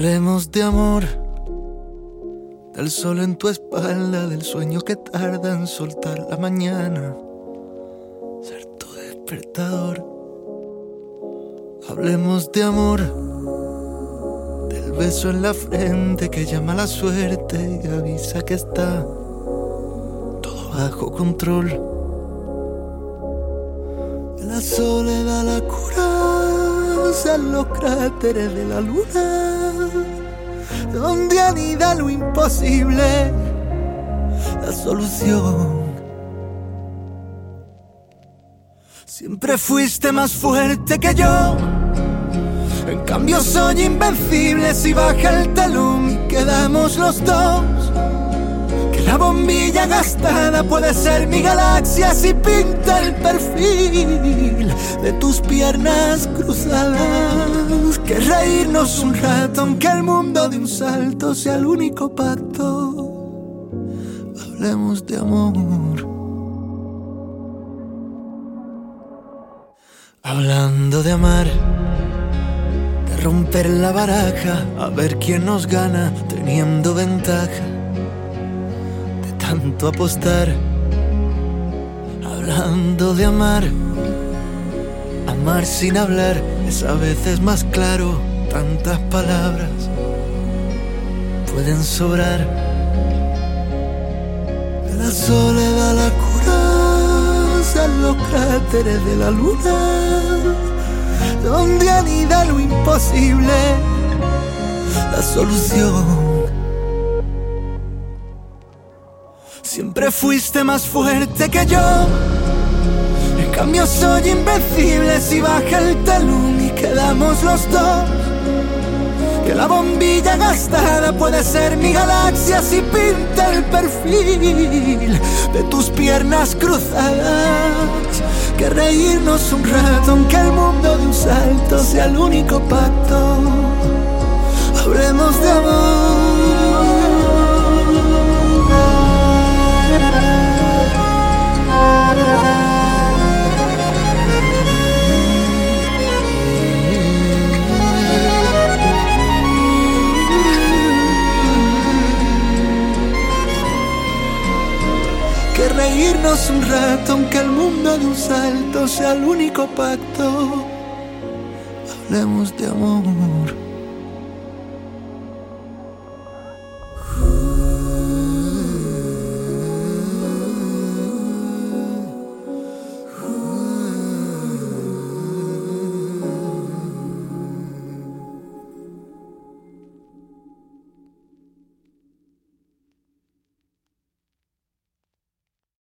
Hablemos de amor, del sol en tu espalda, del sueño que tarda en soltar la mañana, ser tu despertador. Hablemos de amor, del beso en la frente que llama la suerte y avisa que está todo bajo control. De la soledad la cura, los cráteres de la luna, donde anida lo imposible, la solución. Siempre fuiste más fuerte que yo. En cambio soy invencible si baja el telón y quedamos los dos. La bombilla gastada puede ser mi galaxia si pinta el perfil de tus piernas cruzadas. Que reírnos un rato aunque el mundo de un salto sea el único pacto. Hablemos de amor. Hablando de amar, de romper la baraja, a ver quién nos gana teniendo ventaja, tanto apostar. Hablando de amar, amar sin hablar es a veces más claro, tantas palabras pueden sobrar. De la soledad la cura los cráteres de la luna, donde anida lo imposible, la solución. Siempre fuiste más fuerte que yo, en cambio soy invencible si baja el telón y quedamos los dos. Que la bombilla gastada puede ser mi galaxia si pinta el perfil de tus piernas cruzadas. Que reírnos un rato, aunque el mundo de un salto sea el único pacto. Reírnos un rato, aunque el mundo de un salto sea el único pacto. Hablemos de amor.